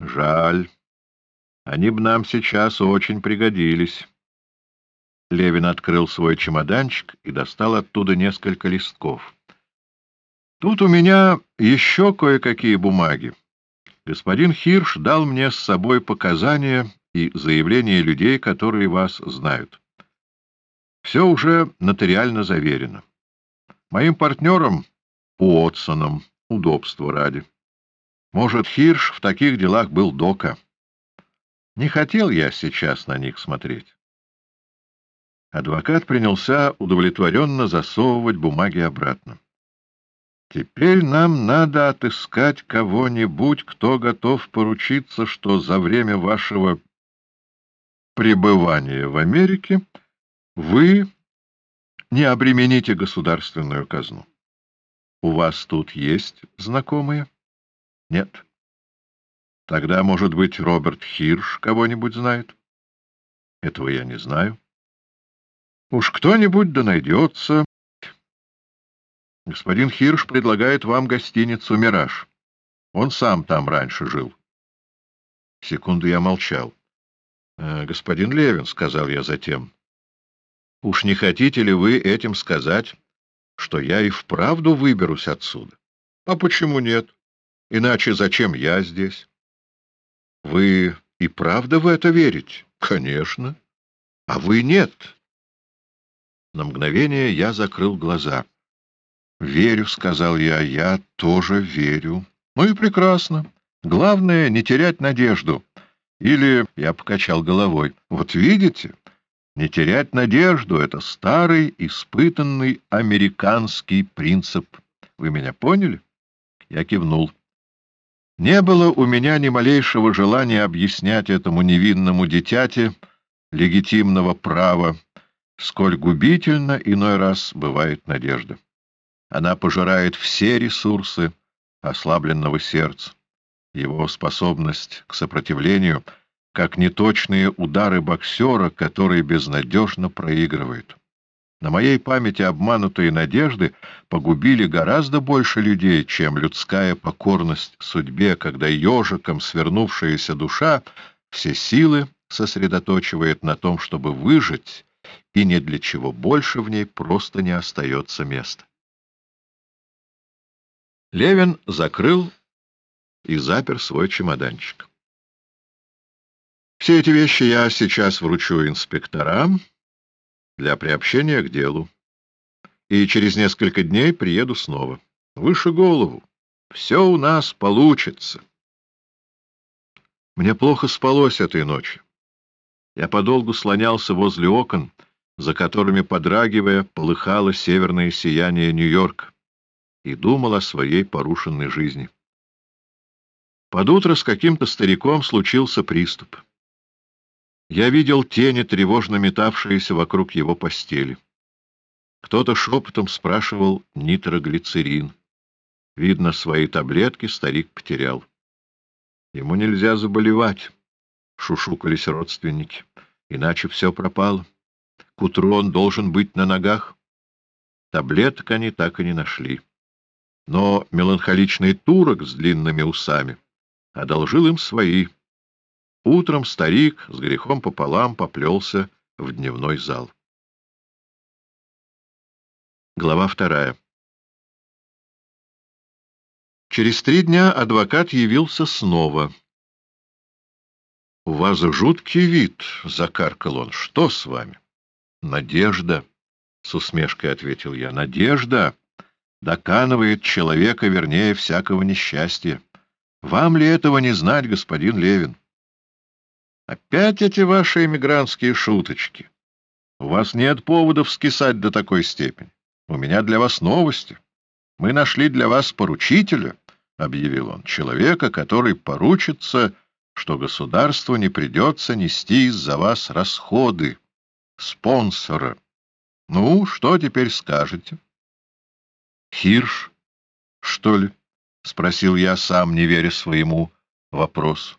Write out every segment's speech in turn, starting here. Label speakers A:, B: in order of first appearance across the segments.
A: Жаль. Они бы нам сейчас очень пригодились. Левин открыл свой чемоданчик и достал оттуда несколько листков. Тут у меня еще кое-какие бумаги. Господин Хирш дал мне с собой показания и заявления людей, которые вас знают. Все уже нотариально заверено. Моим партнером — Уотсоном, удобства ради. Может, Хирш в таких делах был дока. Не хотел я сейчас на них смотреть. Адвокат принялся удовлетворенно засовывать бумаги обратно. Теперь нам надо отыскать кого-нибудь, кто готов поручиться, что за время вашего пребывания в Америке вы не обремените государственную казну. У вас тут есть знакомые? Нет. Тогда, может быть, Роберт Хирш кого-нибудь знает? Этого я не знаю. Уж кто-нибудь да найдется. Господин Хирш предлагает вам гостиницу «Мираж». Он сам там раньше жил. Секунду я молчал. «Э, — Господин Левин, — сказал я затем, — уж не хотите ли вы этим сказать, что я и вправду выберусь отсюда? — А почему нет? Иначе зачем я здесь? — Вы и правда в это верите? — Конечно. — А вы нет. На мгновение я закрыл глаза. «Верю», — сказал я, — «я тоже верю». «Ну и прекрасно. Главное — не терять надежду». Или я покачал головой. «Вот видите, не терять надежду — это старый, испытанный американский принцип. Вы меня поняли?» Я кивнул. Не было у меня ни малейшего желания объяснять этому невинному дитяте легитимного права сколь губительно иной раз бывает надежда. Она пожирает все ресурсы ослабленного сердца, его способность к сопротивлению, как неточные удары боксера, который безнадежно проигрывает. На моей памяти обманутые надежды погубили гораздо больше людей, чем людская покорность судьбе, когда ежиком свернувшаяся душа все силы сосредоточивает на том, чтобы выжить и ни для чего больше в ней просто не остается места. Левин закрыл и запер свой чемоданчик. Все эти вещи я сейчас вручу инспекторам для приобщения к делу. И через несколько дней приеду снова. Выше голову. Все у нас получится. Мне плохо спалось этой ночью. Я подолгу слонялся возле окон, за которыми, подрагивая, полыхало северное сияние Нью-Йорка, и думал о своей порушенной жизни. Под утро с каким-то стариком случился приступ. Я видел тени, тревожно метавшиеся вокруг его постели. Кто-то шепотом спрашивал нитроглицерин. Видно, свои таблетки старик потерял. Ему нельзя заболевать, — шушукались родственники, — иначе все пропало. К утру он должен быть на ногах. Таблеток они так и не нашли. Но меланхоличный турок с длинными усами одолжил им свои. Утром старик с грехом пополам поплелся в дневной зал. Глава вторая Через три дня адвокат явился снова. — У вас жуткий вид, — закаркал он. — Что с вами? Надежда, — с усмешкой ответил я, — надежда доканывает человека вернее всякого несчастья. Вам ли этого не знать, господин Левин? Опять эти ваши эмигрантские шуточки. У вас нет поводов скисать до такой степени. У меня для вас новости. Мы нашли для вас поручителя, — объявил он, — человека, который поручится, что государству не придется нести из-за вас расходы спонсора. Ну, что теперь скажете? Хирш, что ли? — спросил я, сам не веря своему вопросу.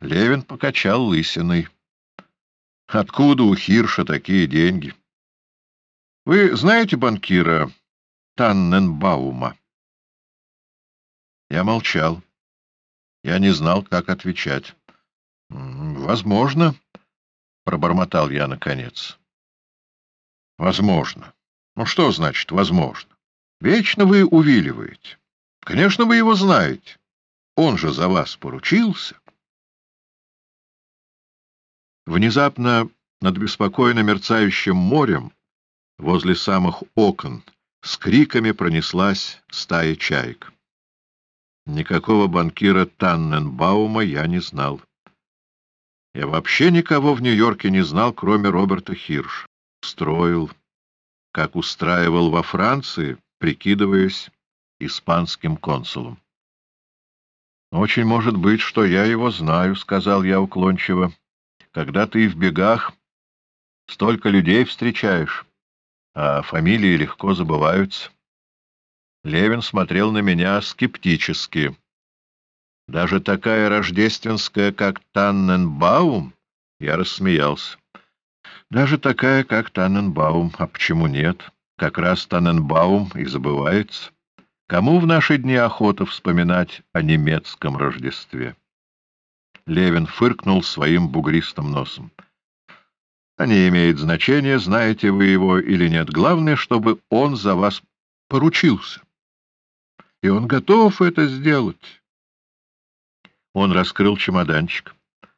A: Левин покачал лысиной. — Откуда у Хирша такие деньги? — Вы знаете банкира Танненбаума? Я молчал. Я не знал, как отвечать. — Возможно, — пробормотал я наконец. — Возможно. Ну что значит «возможно»? Вечно вы увиливаете. Конечно, вы его знаете. Он же за вас поручился. Внезапно над беспокойно мерцающим морем, возле самых окон, с криками пронеслась стая чаек. Никакого банкира Танненбаума я не знал. Я вообще никого в Нью-Йорке не знал, кроме Роберта Хирш. Строил, как устраивал во Франции, прикидываясь испанским консулом. «Очень может быть, что я его знаю», — сказал я уклончиво. «Когда ты в бегах, столько людей встречаешь, а фамилии легко забываются». Левин смотрел на меня скептически. Даже такая рождественская, как Танненбаум, я рассмеялся. Даже такая, как Танненбаум, а почему нет? Как раз Танненбаум и забывается. Кому в наши дни охота вспоминать о немецком Рождестве? Левин фыркнул своим бугристым носом. — А не имеет значения, знаете вы его или нет. Главное, чтобы он за вас поручился. И он готов это сделать. Он раскрыл чемоданчик.